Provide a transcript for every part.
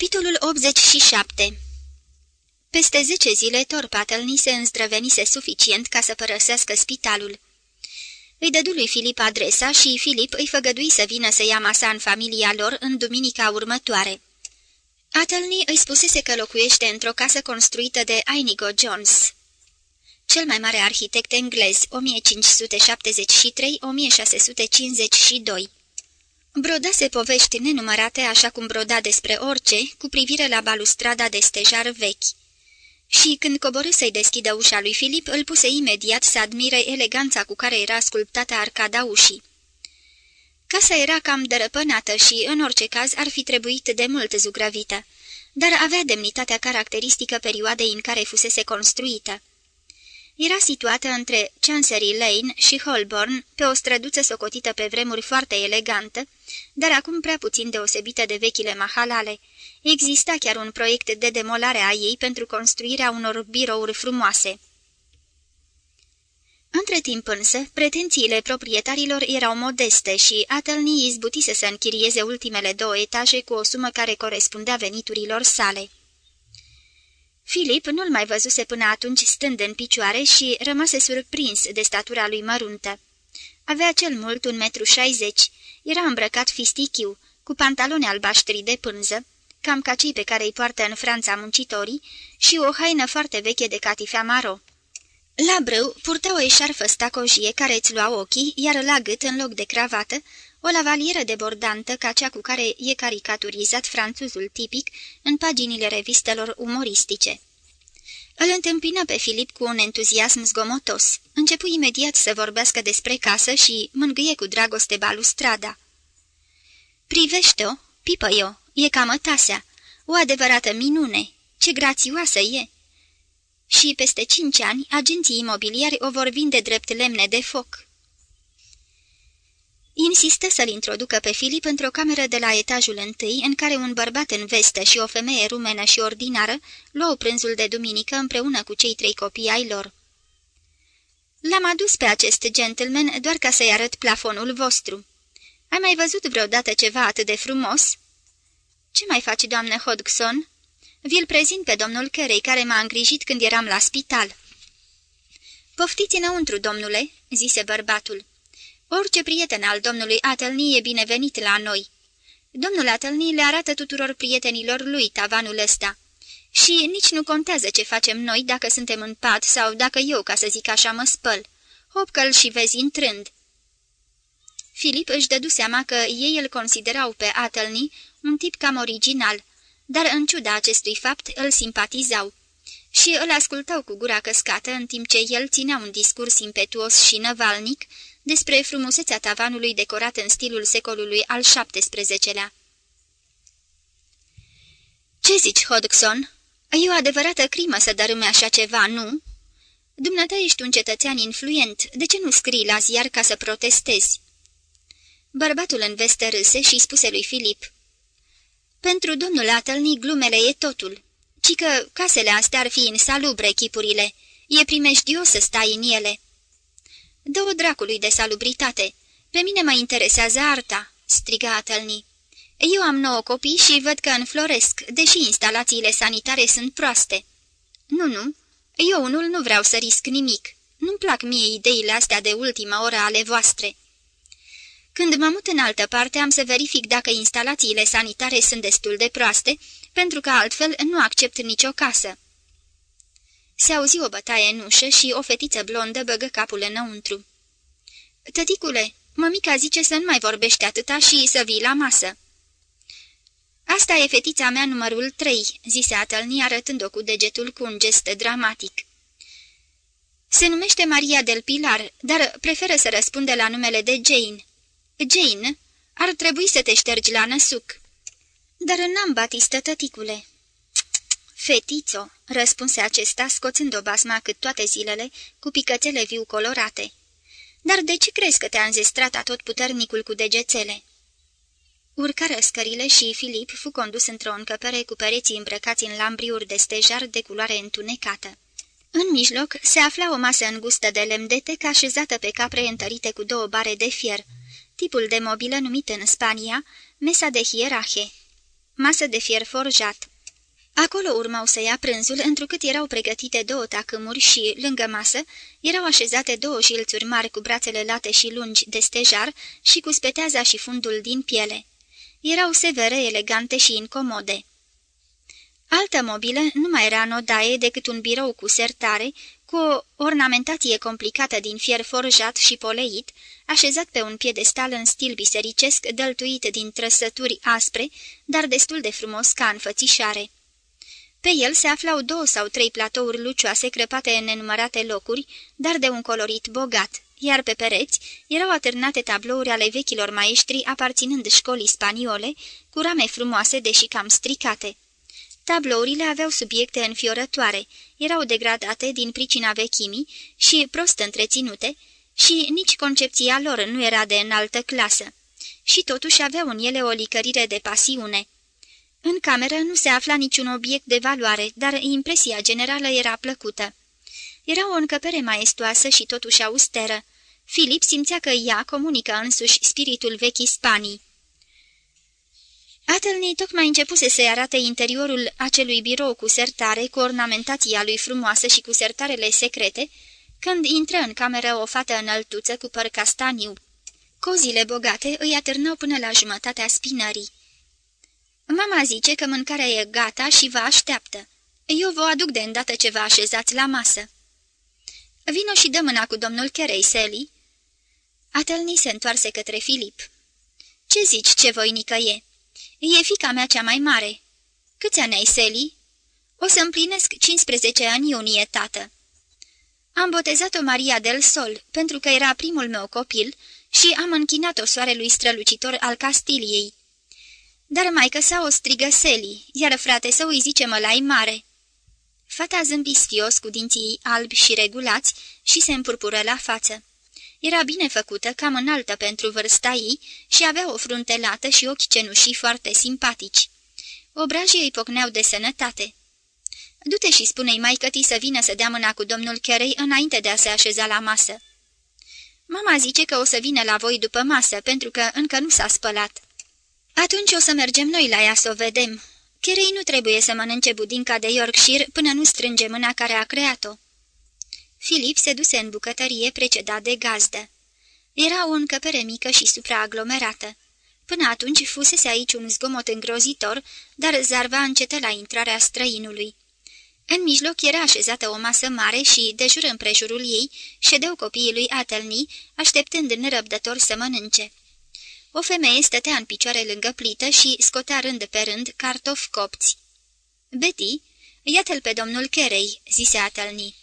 Capitolul 87 Peste zece zile, Torpatelni se înzdrăvenise suficient ca să părăsească spitalul. Îi dădu lui Filip adresa și Filip îi făgădui să vină să ia masa în familia lor în duminica următoare. Atelni îi spusese că locuiește într-o casă construită de Inigo Jones, cel mai mare arhitect englez, 1573-1652. Brodase povești nenumărate, așa cum broda despre orice, cu privire la balustrada de stejar vechi. Și când coborâ să-i deschidă ușa lui Filip, îl puse imediat să admire eleganța cu care era sculptată arcada ușii. Casa era cam dărăpânată și, în orice caz, ar fi trebuit de mult zugrăvită, dar avea demnitatea caracteristică perioadei în care fusese construită. Era situată între Chancery Lane și Holborn, pe o străduță socotită pe vremuri foarte elegantă, dar acum prea puțin deosebită de vechile mahalale. Exista chiar un proiect de demolare a ei pentru construirea unor birouri frumoase. Între timp însă, pretențiile proprietarilor erau modeste și Atelni izbutise să închirieze ultimele două etaje cu o sumă care corespundea veniturilor sale. Filip nu-l mai văzuse până atunci stând în picioare și rămase surprins de statura lui măruntă. Avea cel mult un metru șaizeci, era îmbrăcat fistichiu, cu pantaloni albaștri de pânză, cam ca cei pe care îi poartă în Franța muncitorii, și o haină foarte veche de catifea maro. La brâu purta o eșarfă stacojie care îți lua ochii, iar la gât, în loc de cravată, o lavalieră debordantă ca cea cu care e caricaturizat franțuzul tipic în paginile revistelor umoristice. Îl întâmpină pe Filip cu un entuziasm zgomotos. Începu imediat să vorbească despre casă și mângâie cu dragoste balustrada. Privește-o, pipă-i-o, e ca mătasea, o adevărată minune, ce grațioasă e!" Și peste cinci ani, agenții imobiliari o vor vinde drept lemne de foc. Insistă să-l introducă pe Filip într-o cameră de la etajul întâi, în care un bărbat în vestă și o femeie rumenă și ordinară luau prânzul de duminică împreună cu cei trei copii ai lor. L-am adus pe acest gentleman doar ca să-i arăt plafonul vostru. Ai mai văzut vreodată ceva atât de frumos?" Ce mai faci, doamnă Hodgson?" Vi-l prezint pe domnul Carey, care m-a îngrijit când eram la spital." Poftiți înăuntru, domnule," zise bărbatul. Orice prieten al domnului Atelni e binevenit la noi. Domnul Atelni le arată tuturor prietenilor lui tavanul ăsta. Și nici nu contează ce facem noi dacă suntem în pat sau dacă eu, ca să zic așa, mă spăl. Hopcă-l și vezi intrând. Filip își dădu seama că ei îl considerau pe Atelni un tip cam original, dar în ciuda acestui fapt îl simpatizau și îl ascultau cu gura căscată în timp ce el ținea un discurs impetuos și năvalnic despre frumusețea tavanului decorat în stilul secolului al XVII-lea. Ce zici, Hodgson? E o adevărată crimă să dărâme așa ceva, nu?" Dumneata ești un cetățean influent, de ce nu scrii la ziar ca să protestezi?" Bărbatul în veste râse și spuse lui Filip. Pentru domnul Atălni glumele e totul, ci că casele astea ar fi insalubre chipurile, e primejdios să stai în ele." Dă-o dracului de salubritate. Pe mine mă interesează arta," striga Atălni. Eu am nouă copii și văd că înfloresc, deși instalațiile sanitare sunt proaste." Nu, nu, eu unul nu vreau să risc nimic. Nu-mi plac mie ideile astea de ultimă oră ale voastre." Când mă mut în altă parte, am să verific dacă instalațiile sanitare sunt destul de proaste, pentru că altfel nu accept nicio casă." Se auzi o bătaie în ușă și o fetiță blondă băgă capul înăuntru. Tăticule, mămica zice să nu mai vorbești atâta și să vii la masă." Asta e fetița mea numărul trei," zise Atălni arătând-o cu degetul cu un gest dramatic. Se numește Maria del Pilar, dar preferă să răspunde la numele de Jane. Jane, ar trebui să te ștergi la năsuc." Dar n-am batistă, tăticule." Fetițo," răspunse acesta, scoțând o basma cât toate zilele, cu picățele viu colorate. Dar de ce crezi că te-a înzestrat atot puternicul cu degețele?" Urcară scările și Filip fu condus într-o încăpere cu pereții îmbrăcați în lambriuri de stejar de culoare întunecată. În mijloc se afla o masă îngustă de lemn de tec așezată pe capre întărite cu două bare de fier, tipul de mobilă numit în Spania mesa de hierache. masă de fier forjat. Acolo urmau să ia prânzul, întrucât erau pregătite două tacâmuri și, lângă masă, erau așezate două șilțuri mari cu brațele late și lungi de stejar și cu speteaza și fundul din piele. Erau severe, elegante și incomode. Altă mobilă nu mai era în odaie decât un birou cu sertare, cu o ornamentație complicată din fier forjat și poleit, așezat pe un piedestal în stil bisericesc, dăltuit din trăsături aspre, dar destul de frumos ca înfățișare. Pe el se aflau două sau trei platouri lucioase crăpate în nenumărate locuri, dar de un colorit bogat, iar pe pereți erau atârnate tablouri ale vechilor maestri aparținând școlii spaniole, cu rame frumoase, deși cam stricate. Tablourile aveau subiecte înfiorătoare, erau degradate din pricina vechimii și prost întreținute și nici concepția lor nu era de înaltă clasă. Și totuși aveau în ele o licărire de pasiune. În cameră nu se afla niciun obiect de valoare, dar impresia generală era plăcută. Era o încăpere maestoasă și totuși austeră. Filip simțea că ea comunică însuși spiritul vechii Spanii. Atelnii tocmai începuse să-i arate interiorul acelui birou cu sertare, cu ornamentația lui frumoasă și cu sertarele secrete, când intră în cameră o fată înăltuță cu păr castaniu. Cozile bogate îi atârnau până la jumătatea spinării. Mama zice că mâncarea e gata și vă așteaptă. Eu vă aduc de îndată ce vă așezați la masă." Vino și dă mâna cu domnul Cherei, Sally." Atelni se întoarse către Filip. Ce zici, ce voinică e?" E fica mea cea mai mare." Câți ani ai, Sally?" O să împlinesc 15 ani iunie, tată." Am botezat-o Maria del Sol, pentru că era primul meu copil și am închinat-o soarelui strălucitor al Castiliei. Dar maică sa o strigă Seli, iar frate să îi zice mălai mare." Fata zâmbi stios cu dinții albi și regulați și se împurpură la față. Era bine făcută, cam înaltă pentru vârsta ei și avea o frunte lată și ochi cenușii foarte simpatici. Obrajii îi pocneau de sănătate. Du-te și spune-i mai cătii să vină să dea mâna cu domnul Cherei înainte de a se așeza la masă. Mama zice că o să vină la voi după masă, pentru că încă nu s-a spălat. Atunci o să mergem noi la ea să o vedem. Cherei nu trebuie să mănânce budinca de Yorkshire până nu strânge mâna care a creat-o. Filip se duse în bucătărie precedat de gazdă. Era o încăpere mică și supraaglomerată. Până atunci fusese aici un zgomot îngrozitor, dar zarva încetă la intrarea străinului. În mijloc era așezată o masă mare și, de jur împrejurul ei, ședeau copiii lui Atelni, așteptând nerăbdător să mănânce. O femeie stătea în picioare lângă plită și scotea rând pe rând cartofi copți. Betty, iată-l pe domnul Cherei," zise Atelni.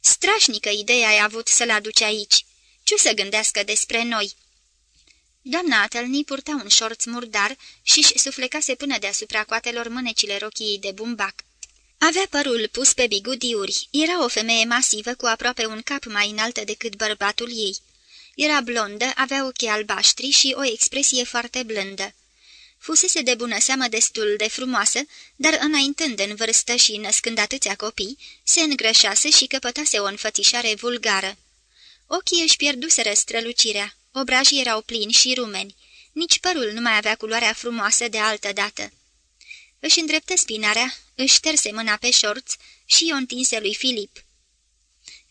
Strașnică idee ai avut să-l aduci aici. Ce să gândească despre noi?" Doamna Atelni purta un șorț murdar și-și suflecase până deasupra coatelor mânecile rochiei de bumbac. Avea părul pus pe bigudiuri. Era o femeie masivă cu aproape un cap mai înalt decât bărbatul ei. Era blondă, avea ochii albaștri și o expresie foarte blândă. Fusese de bună seamă destul de frumoasă, dar înaintând în vârstă și născând atâția copii, se îngrășase și căpătase o înfățișare vulgară. Ochii își pierduseră strălucirea, obrajii erau plini și rumeni, nici părul nu mai avea culoarea frumoasă de altă dată. Își îndreptă spinarea, își șterse mâna pe șorț și o întinse lui Filip.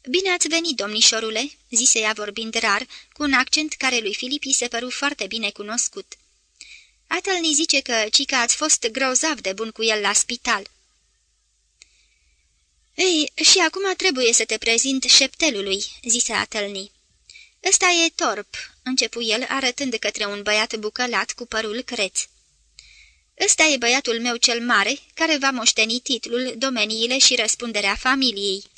Bine ați venit, domnișorule," zise ea vorbind rar, cu un accent care lui Filip se păru foarte bine cunoscut. Atalni zice că cica ați fost grozav de bun cu el la spital." Ei, și acum trebuie să te prezint șeptelului," zise Atalni. Ăsta e Torp," începu el, arătând către un băiat bucălat cu părul creț. Ăsta e băiatul meu cel mare, care va moșteni titlul, domeniile și răspunderea familiei."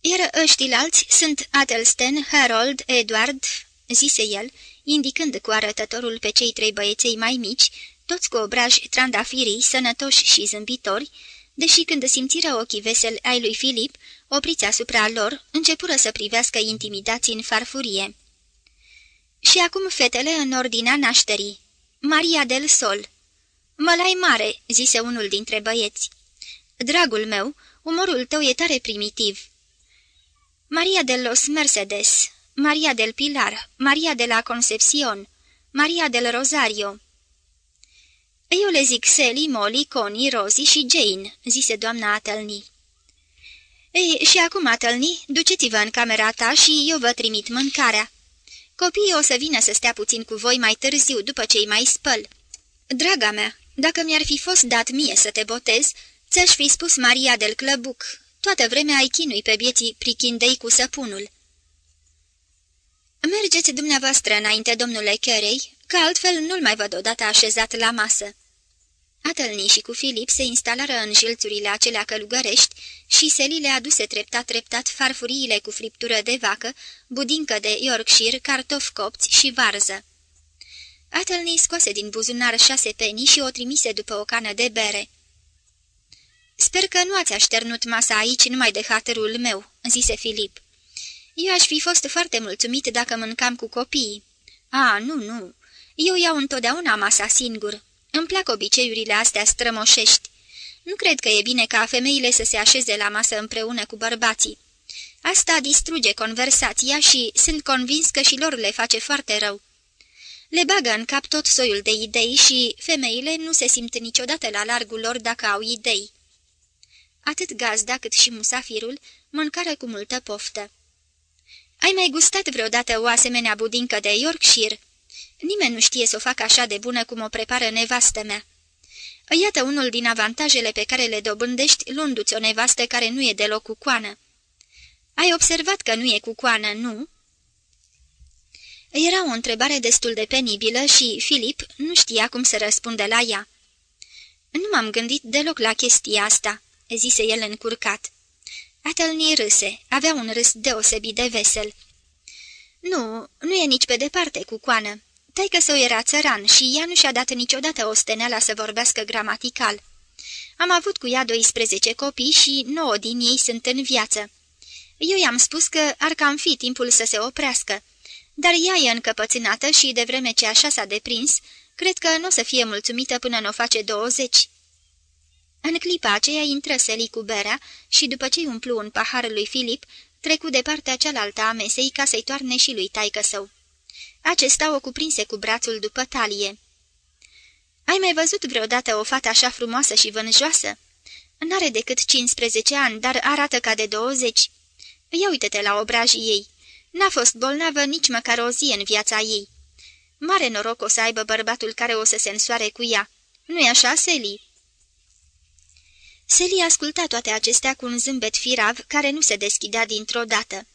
Iar ăștilalți sunt Atelstan, Harold, Edward," zise el, indicând cu arătătorul pe cei trei băieței mai mici, toți cu obraji trandafirii, sănătoși și zâmbitori, deși când simțiră ochii veseli ai lui Filip, opriți asupra lor, începură să privească intimidați în farfurie. Și acum fetele în ordinea nașterii. Maria del Sol. Mălai mare," zise unul dintre băieți. Dragul meu, umorul tău e tare primitiv." Maria de los Mercedes, Maria del Pilar, Maria de la Concepción, Maria del Rosario. Eu le zic Sally, Molly, Connie, Rosie și Jane," zise doamna Atălni. Ei, și acum, Atălni, duceți-vă în camera ta și eu vă trimit mâncarea. Copiii o să vină să stea puțin cu voi mai târziu, după ce îi mai spăl. Draga mea, dacă mi-ar fi fost dat mie să te botez, ți-aș fi spus Maria del Clăbuc. Toată vremea ai chinui pe bieții prichindei cu săpunul. Mergeți dumneavoastră înainte, domnule Carey, că altfel nu-l mai văd odată așezat la masă. Atălni și cu Filip se instalară în jilțurile acelea călugărești și selile aduse treptat-treptat farfuriile cu friptură de vacă, budincă de Yorkshire, cartofi copți și varză. Atălni scoase din buzunar șase penii și o trimise după o cană de bere. Sper că nu ați așternut masa aici numai de hatărul meu," zise Filip. Eu aș fi fost foarte mulțumit dacă mâncam cu copiii." A, nu, nu. Eu iau întotdeauna masa singur. Îmi plac obiceiurile astea strămoșești. Nu cred că e bine ca femeile să se așeze la masă împreună cu bărbații. Asta distruge conversația și sunt convins că și lor le face foarte rău. Le bagă în cap tot soiul de idei și femeile nu se simt niciodată la largul lor dacă au idei. Atât gazda cât și musafirul mâncară cu multă poftă. Ai mai gustat vreodată o asemenea budincă de Yorkshire?" Nimeni nu știe să o facă așa de bună cum o prepară nevastă mea. Iată unul din avantajele pe care le dobândești luându-ți o nevastă care nu e deloc cu coană. Ai observat că nu e cu coană, nu?" Era o întrebare destul de penibilă și Filip nu știa cum să răspundă la ea. Nu m-am gândit deloc la chestia asta," zise el încurcat. Atâlnii râse, avea un râs deosebit de vesel. Nu, nu e nici pe departe cu coană. Taică său era țăran și ea nu și-a dat niciodată o steneala să vorbească gramatical. Am avut cu ea 12 copii și 9 din ei sunt în viață. Eu i-am spus că ar cam fi timpul să se oprească, dar ea e încăpățânată și, de vreme ce așa s-a deprins, cred că nu o să fie mulțumită până nu o face 20. În clipa aceea intră Seli cu berea și, după ce umplu un pahar lui Filip, trecu de partea cealaltă a mesei ca să-i toarne și lui taică său. Acesta o cuprinse cu brațul după talie. Ai mai văzut vreodată o fată așa frumoasă și vânjoasă? N-are decât 15 ani, dar arată ca de 20. Ia uite-te la obrajii ei. N-a fost bolnavă nici măcar o zi în viața ei. Mare noroc o să aibă bărbatul care o să se însoare cu ea. Nu-i așa, Seli?" Seli asculta toate acestea cu un zâmbet firav care nu se deschidea dintr-o dată.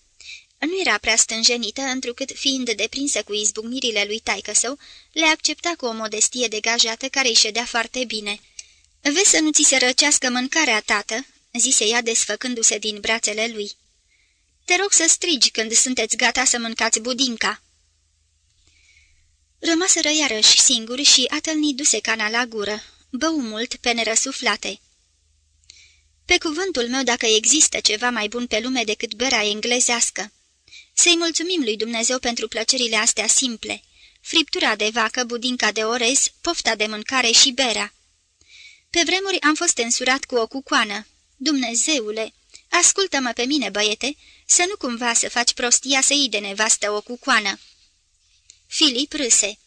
Nu era prea stânjenită, întrucât, fiind deprinsă cu izbucnirile lui taică său, le accepta cu o modestie degajată care îi ședea foarte bine. Vezi să nu ți se răcească mâncarea, tată?" zise ea desfăcându-se din brațele lui. Te rog să strigi când sunteți gata să mâncați budinca." Rămaseră iarăși singuri și atâlni duse cana la gură, bău mult pe nerăsuflate. Pe cuvântul meu, dacă există ceva mai bun pe lume decât berea englezească. Să-i mulțumim lui Dumnezeu pentru plăcerile astea simple. Friptura de vacă, budinca de orez, pofta de mâncare și berea. Pe vremuri am fost însurat cu o cucoană. Dumnezeule, ascultă-mă pe mine, băiete, să nu cumva să faci prostia să iei de nevastă o cucoană. Filip râse.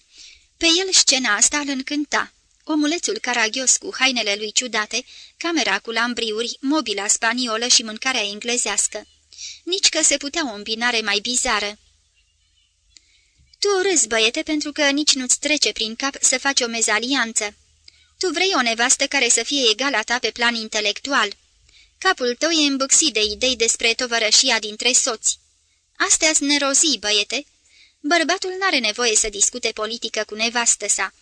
Pe el scena asta îl încânta. Omulețul caragios cu hainele lui ciudate, camera cu lambriuri, mobila spaniolă și mâncarea englezească. Nici că se putea o îmbinare mai bizară. Tu râzi, băiete, pentru că nici nu-ți trece prin cap să faci o mezalianță. Tu vrei o nevastă care să fie egală ta pe plan intelectual. Capul tău e îmbuxit de idei despre tovărășia dintre soți. Astea-s nerozii, băiete. Bărbatul n-are nevoie să discute politică cu nevastă sa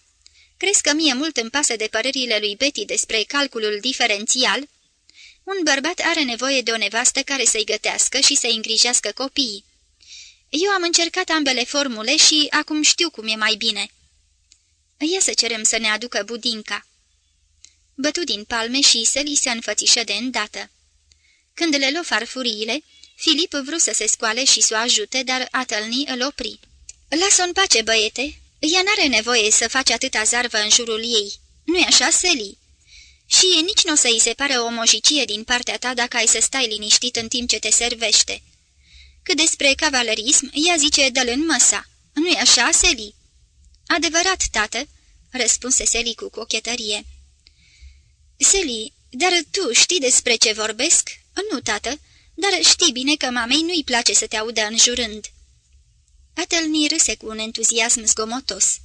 Crezi că mie mult îmi pasă de părerile lui Betty despre calculul diferențial? Un bărbat are nevoie de o nevastă care să-i gătească și să-i îngrijească copiii. Eu am încercat ambele formule și acum știu cum e mai bine. Ia să cerem să ne aducă budinca. Bătu din palme și să li se înfățișă de îndată. Când le luă farfuriile, Filip vrut să se scoale și să o ajute, dar Atălni îl opri. Lasă-o în pace, băiete, ea n-are nevoie să faci atâta zarvă în jurul ei. Nu-i așa, Sally? Și nici nu o să-i se pare o mojicie din partea ta dacă ai să stai liniștit în timp ce te servește. Cât despre cavalerism, ea zice dă-l în măsa. Nu-i așa, Sally? Adevărat, tată. răspunse Seli cu cochetărie. Seli, dar tu știi despre ce vorbesc?" Nu, tată, dar știi bine că mamei nu-i place să te audă înjurând." Atelni râse cu un entuziasm zgomotos.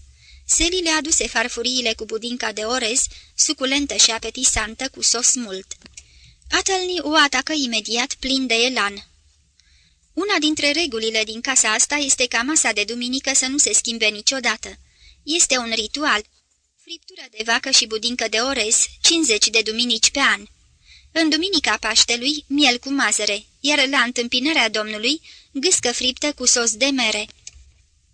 Seli le aduse farfuriile cu budinca de orez, suculentă și apetisantă, cu sos mult. Atelni o atacă imediat, plin de elan. Una dintre regulile din casa asta este ca masa de duminică să nu se schimbe niciodată. Este un ritual. Friptură de vacă și budincă de orez, 50 de duminici pe an. În duminica Paștelui, miel cu mazăre, iar la întâmpinarea Domnului, gâscă friptă cu sos de mere.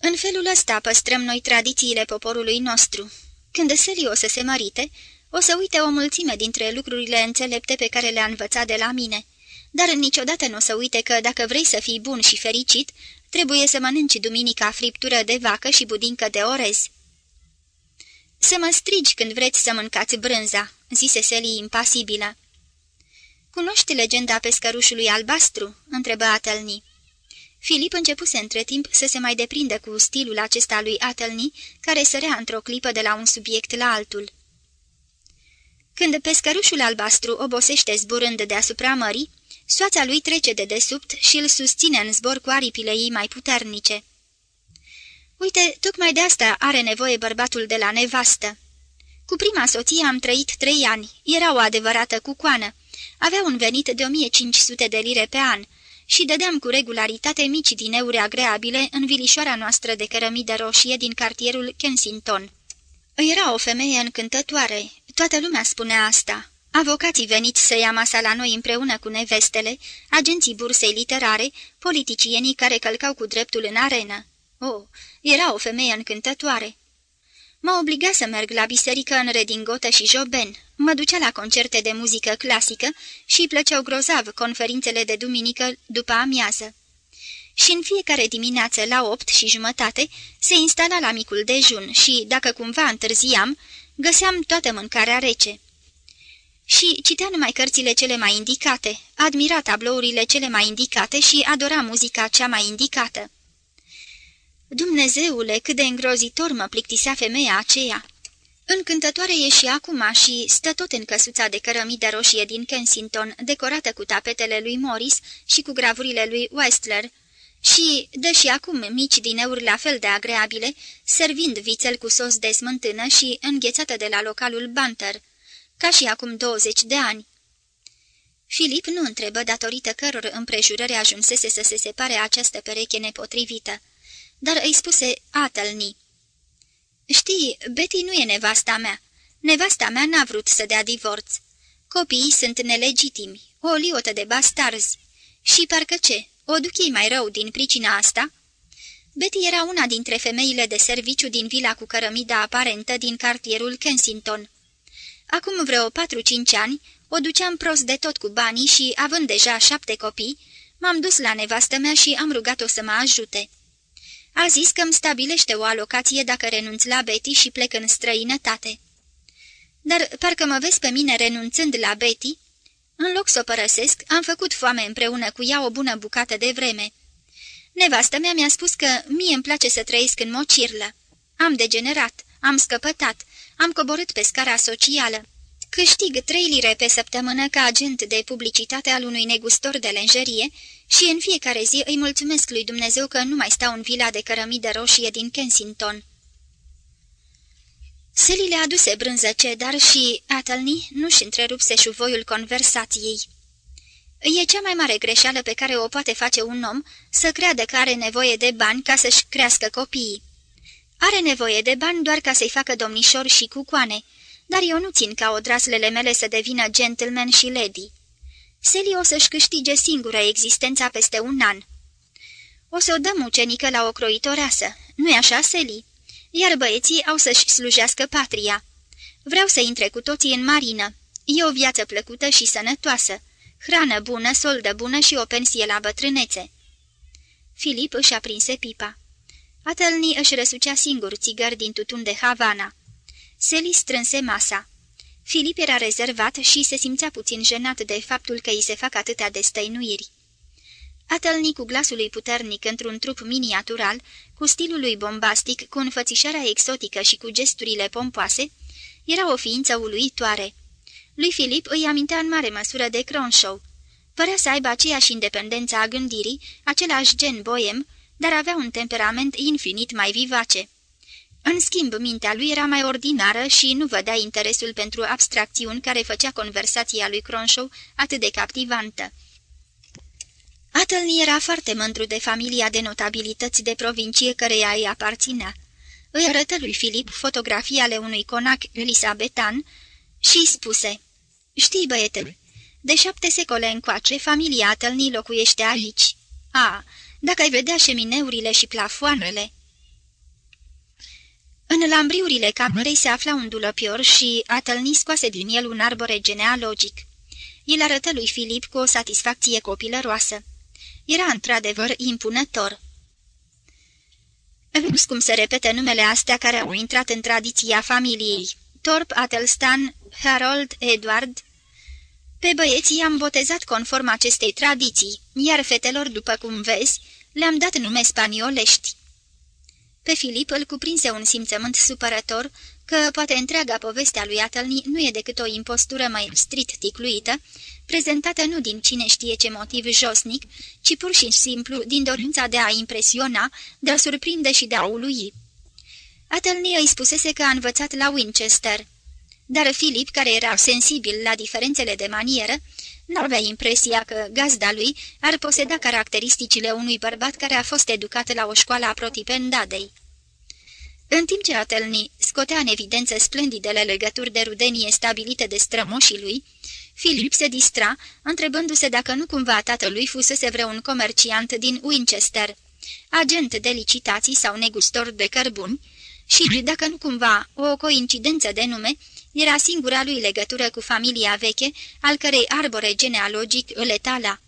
În felul ăsta păstrăm noi tradițiile poporului nostru. Când Seli o să se mărite, o să uite o mulțime dintre lucrurile înțelepte pe care le-a învățat de la mine, dar niciodată nu o să uite că dacă vrei să fii bun și fericit, trebuie să mănânci duminica friptură de vacă și budincă de orez. Să mă strigi când vreți să mâncați brânza," zise Seli impasibilă. Cunoști legenda pescărușului albastru?" întrebă Atelni. Filip începuse între timp să se mai deprindă cu stilul acesta lui Atelni, care sărea într-o clipă de la un subiect la altul. Când pescărușul albastru obosește zburând deasupra mării, soața lui trece de desubt și îl susține în zbor cu aripile ei mai puternice. Uite, tocmai de asta are nevoie bărbatul de la nevastă. Cu prima soție am trăit trei ani, era o adevărată cucoană, avea un venit de 1500 de lire pe an și dădeam cu regularitate mici din euri agreabile în vilișoara noastră de cărămidă roșie din cartierul Kensington. Era o femeie încântătoare, toată lumea spunea asta. Avocații veniți să ia masa la noi împreună cu nevestele, agenții bursei literare, politicienii care călcau cu dreptul în arenă. Oh, era o femeie încântătoare. Mă obliga să merg la biserică în redingotă și joben, mă ducea la concerte de muzică clasică și îi plăceau grozav conferințele de duminică după amiază. Și în fiecare dimineață la opt și jumătate se instala la micul dejun și, dacă cumva întârziam, găseam toată mâncarea rece. Și citea numai cărțile cele mai indicate, admira tablourile cele mai indicate și adora muzica cea mai indicată. Dumnezeule, cât de îngrozitor mă plictisea femeia aceea! Încântătoare e și acum și stă tot în căsuța de cărămidă roșie din Kensington, decorată cu tapetele lui Morris și cu gravurile lui Westler, și dă și acum mici din euri la fel de agreabile, servind vițel cu sos de smântână și înghețată de la localul Banter, ca și acum 20 de ani. Filip nu întrebă datorită căror împrejurări ajunsese să se separe această pereche nepotrivită dar îi spuse Atelni. Știi, Betty nu e nevasta mea. Nevasta mea n-a vrut să dea divorț. Copiii sunt nelegitimi, o liotă de bastarzi. Și parcă ce, o duc ei mai rău din pricina asta?" Betty era una dintre femeile de serviciu din vila cu cărămida aparentă din cartierul Kensington. Acum vreo patru-cinci ani, o duceam prost de tot cu banii și, având deja șapte copii, m-am dus la nevastă mea și am rugat-o să mă ajute. A zis că îmi stabilește o alocație dacă renunț la Betty și plec în străinătate. Dar parcă mă vezi pe mine renunțând la Betty? În loc să o părăsesc, am făcut foame împreună cu ea o bună bucată de vreme. Nevastă mea mi-a spus că mie îmi place să trăiesc în mocirlă. Am degenerat, am scăpătat, am coborât pe scara socială. Câștig trei lire pe săptămână ca agent de publicitate al unui negustor de lenjerie și în fiecare zi îi mulțumesc lui Dumnezeu că nu mai stau în vila de cărămidă roșie din Kensington. Sally le aduse brânză cedar și Athelny nu-și întrerupse șuvoiul conversației. E cea mai mare greșeală pe care o poate face un om să creadă că are nevoie de bani ca să-și crească copiii. Are nevoie de bani doar ca să-i facă domnișor și cucoane, dar eu nu țin ca odraslele mele să devină gentleman și lady. Seli o să-și câștige singură existența peste un an. O să o dăm ucenică la o croitoreasă, nu-i așa, Seli? Iar băieții au să-și slujească patria. Vreau să intre cu toții în marină. E o viață plăcută și sănătoasă. Hrană bună, soldă bună și o pensie la bătrânețe. Filip își aprinse pipa. Atelni își răsucea singur țigări din tutun de Havana. Seli strânse masa. Filip era rezervat și se simțea puțin jenat de faptul că îi se fac atâtea destăinuiri. Atâlnicul glasului puternic într-un trup miniatural, cu stilul lui bombastic, cu înfățișarea exotică și cu gesturile pompoase, era o ființă uluitoare. Lui Filip îi amintea în mare măsură de Cronshaw. Părea să aibă aceeași independență a gândirii, același gen boem, dar avea un temperament infinit mai vivace. În schimb, mintea lui era mai ordinară și nu vădea interesul pentru abstracțiuni care făcea conversația lui Cronshaw atât de captivantă. Atâlni era foarte mândru de familia de notabilități de provincie căreia îi aparținea. Îi arătă lui Filip fotografii ale unui conac elisabetan și spuse, Știi, băiete, de șapte secole încoace, familia Atâlni locuiește aici. A, dacă ai vedea șemineurile și plafoanele!" În lambriurile camerei se afla un dulăpior și Atâlni scoase din el un arbore genealogic. El arătă lui Filip cu o satisfacție copilăroasă. Era într-adevăr impunător. Vezi cum se repete numele astea care au intrat în tradiția familiei. Torp, Atelstan, Harold, Edward. Pe băieții i-am botezat conform acestei tradiții, iar fetelor, după cum vezi, le-am dat nume spaniolești. Pe Filip îl cuprinse un simțământ supărător că poate întreaga poveste a lui Atălni nu e decât o impostură mai strict ticluită, prezentată nu din cine știe ce motiv josnic, ci pur și simplu din dorința de a impresiona, de a surprinde și de a ului. Atălni îi spusese că a învățat la Winchester. Dar Filip, care era sensibil la diferențele de manieră, nu avea impresia că gazda lui ar poseda caracteristicile unui bărbat care a fost educat la o școală a protipendadei. În timp ce Atelni scotea în evidență splendidele legături de rudenie stabilite de strămoșii lui, Filip se distra, întrebându-se dacă nu cumva tatălui fusese vreun comerciant din Winchester, agent de licitații sau negustor de cărbuni, și dacă nu cumva o coincidență de nume era singura lui legătură cu familia veche, al cărei arbore genealogic îl etala.